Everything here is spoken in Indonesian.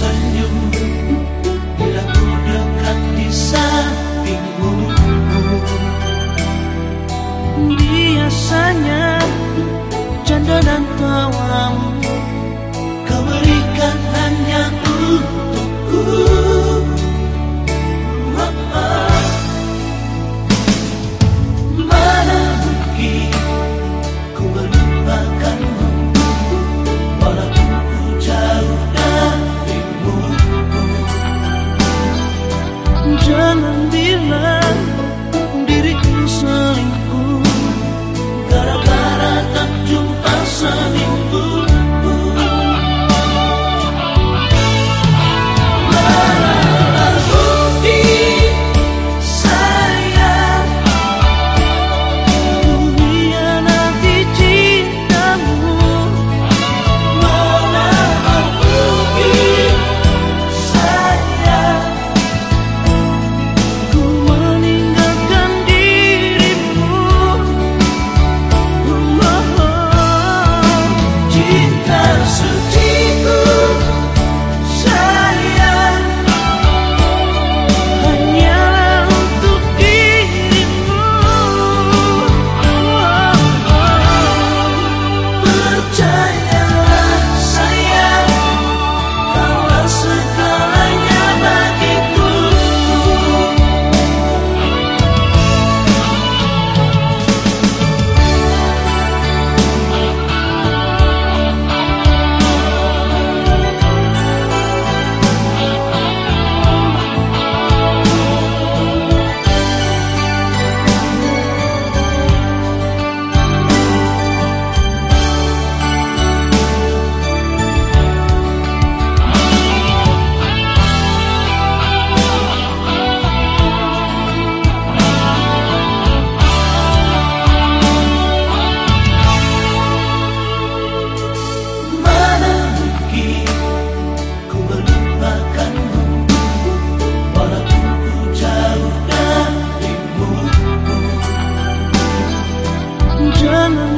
tersenyum Bila ku dekat di sampingmu Biasanya Canda dan tawamu Kau berikan hanya untukku Jangan bilang diriku selingkuh. Gara-gara tak jumpa seminggu German.